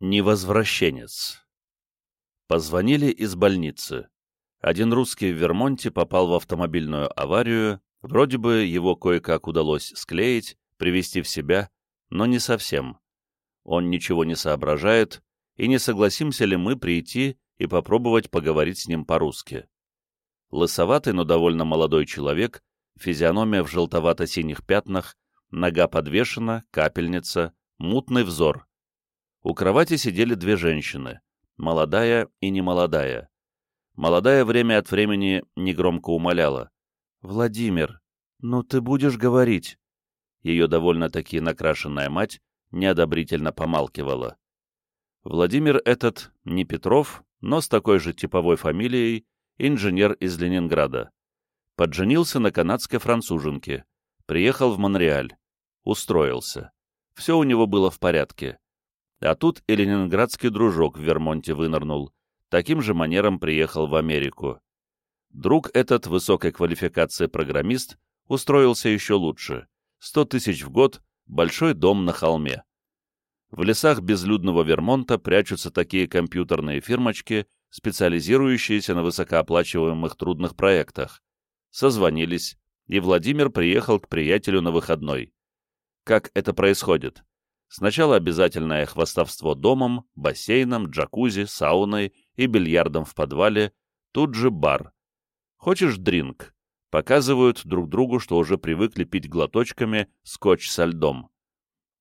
Невозвращенец. Позвонили из больницы. Один русский в Вермонте попал в автомобильную аварию, вроде бы его кое-как удалось склеить, привести в себя, но не совсем. Он ничего не соображает, и не согласимся ли мы прийти и попробовать поговорить с ним по-русски. Лысоватый, но довольно молодой человек, физиономия в желтовато-синих пятнах, нога подвешена, капельница, мутный взор. У кровати сидели две женщины, молодая и немолодая. Молодая время от времени негромко умоляла. «Владимир, ну ты будешь говорить?» Ее довольно-таки накрашенная мать неодобрительно помалкивала. Владимир этот не Петров, но с такой же типовой фамилией, инженер из Ленинграда. Подженился на канадской француженке, приехал в Монреаль, устроился. Все у него было в порядке. А тут и ленинградский дружок в Вермонте вынырнул, таким же манером приехал в Америку. Друг этот, высокой квалификации программист, устроился еще лучше. Сто тысяч в год, большой дом на холме. В лесах безлюдного Вермонта прячутся такие компьютерные фирмочки, специализирующиеся на высокооплачиваемых трудных проектах. Созвонились, и Владимир приехал к приятелю на выходной. Как это происходит? Сначала обязательное хвастовство домом, бассейном, джакузи, сауной и бильярдом в подвале, тут же бар. Хочешь дринк? Показывают друг другу, что уже привыкли пить глоточками скотч со льдом.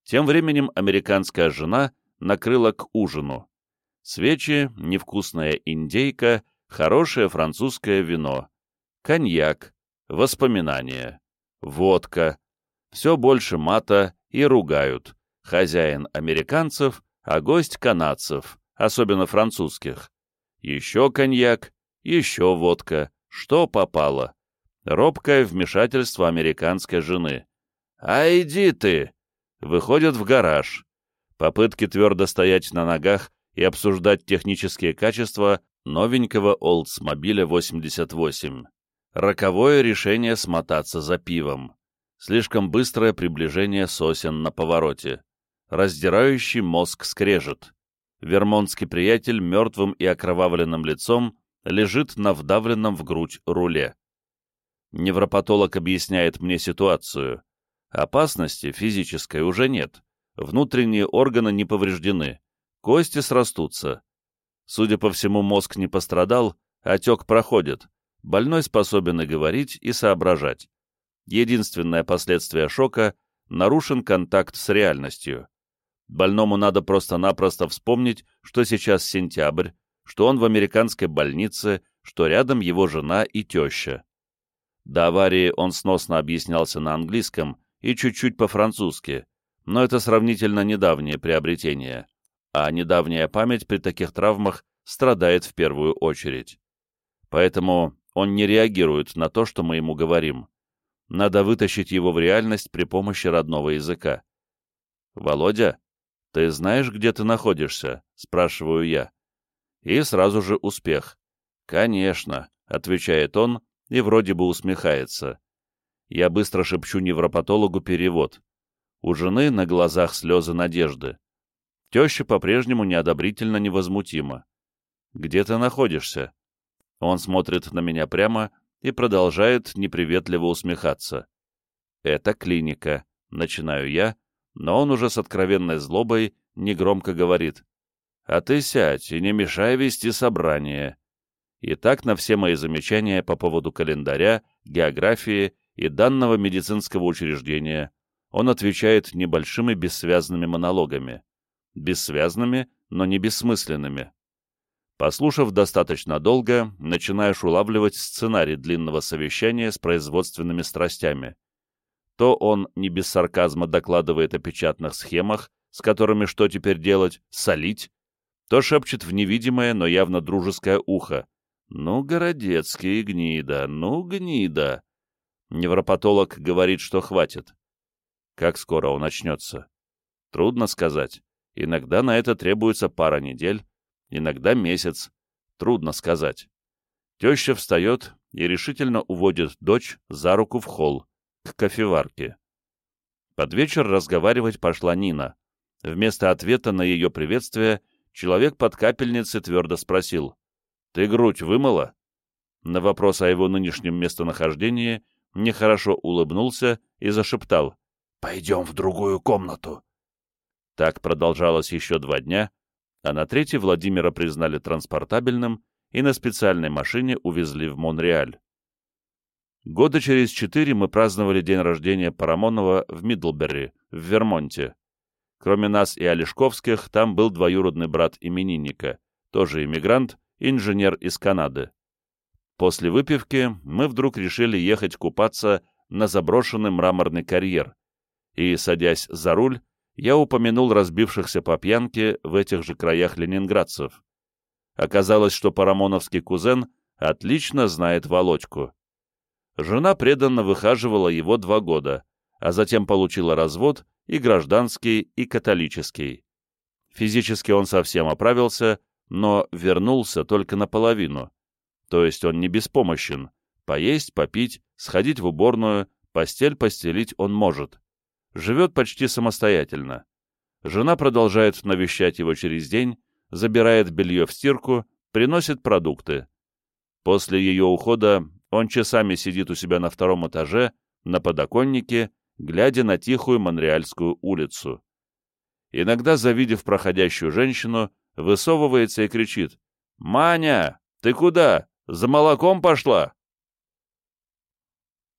Тем временем американская жена накрыла к ужину. Свечи, невкусная индейка, хорошее французское вино, коньяк, воспоминания, водка. Все больше мата и ругают. Хозяин американцев, а гость канадцев, особенно французских. Еще коньяк, еще водка, что попало. Робкое вмешательство американской жены. «А иди ты!» выходят в гараж. Попытки твердо стоять на ногах и обсуждать технические качества новенького Oldsmobile 88. Роковое решение смотаться за пивом. Слишком быстрое приближение сосен на повороте. Раздирающий мозг скрежет. Вермонтский приятель мертвым и окровавленным лицом лежит на вдавленном в грудь руле. Невропатолог объясняет мне ситуацию. Опасности физической уже нет. Внутренние органы не повреждены. Кости срастутся. Судя по всему, мозг не пострадал, отек проходит. Больной способен и говорить, и соображать. Единственное последствие шока — нарушен контакт с реальностью. Больному надо просто-напросто вспомнить, что сейчас сентябрь, что он в американской больнице, что рядом его жена и теща. До аварии он сносно объяснялся на английском, и чуть-чуть по-французски, но это сравнительно недавнее приобретение, а недавняя память при таких травмах страдает в первую очередь. Поэтому он не реагирует на то, что мы ему говорим. Надо вытащить его в реальность при помощи родного языка. «Володя, ты знаешь, где ты находишься?» — спрашиваю я. И сразу же успех. «Конечно», — отвечает он и вроде бы усмехается. Я быстро шепчу невропатологу перевод. У жены на глазах слезы надежды. Теща по-прежнему неодобрительно невозмутима. «Где ты находишься?» Он смотрит на меня прямо и продолжает неприветливо усмехаться. «Это клиника», — начинаю я, но он уже с откровенной злобой негромко говорит. «А ты сядь и не мешай вести собрание». И так на все мои замечания по поводу календаря, географии и данного медицинского учреждения он отвечает небольшими бессвязными монологами. Бессвязными, но не бессмысленными. Послушав достаточно долго, начинаешь улавливать сценарий длинного совещания с производственными страстями. То он не без сарказма докладывает о печатных схемах, с которыми что теперь делать, солить, то шепчет в невидимое, но явно дружеское ухо. «Ну, Городецкий, гнида, ну, гнида!» Невропатолог говорит, что хватит. Как скоро он начнется? Трудно сказать. Иногда на это требуется пара недель, иногда месяц. Трудно сказать. Теща встает и решительно уводит дочь за руку в холл, к кофеварке. Под вечер разговаривать пошла Нина. Вместо ответа на ее приветствие человек под капельницей твердо спросил «Ты грудь вымыла?» На вопрос о его нынешнем местонахождении нехорошо улыбнулся и зашептал «Пойдем в другую комнату». Так продолжалось еще два дня, а на третий Владимира признали транспортабельным и на специальной машине увезли в Монреаль. Года через четыре мы праздновали день рождения Парамонова в Мидлберри, в Вермонте. Кроме нас и Олешковских, там был двоюродный брат именинника, тоже иммигрант, инженер из Канады. После выпивки мы вдруг решили ехать купаться на заброшенный мраморный карьер, и, садясь за руль, я упомянул разбившихся по пьянке в этих же краях ленинградцев. Оказалось, что парамоновский кузен отлично знает Володьку. Жена преданно выхаживала его два года, а затем получила развод и гражданский, и католический. Физически он совсем оправился, но вернулся только наполовину. То есть он не беспомощен. Поесть, попить, сходить в уборную, постель постелить он может живет почти самостоятельно. Жена продолжает навещать его через день, забирает белье в стирку, приносит продукты. После ее ухода он часами сидит у себя на втором этаже, на подоконнике, глядя на тихую Монреальскую улицу. Иногда, завидев проходящую женщину, высовывается и кричит «Маня, ты куда? За молоком пошла?»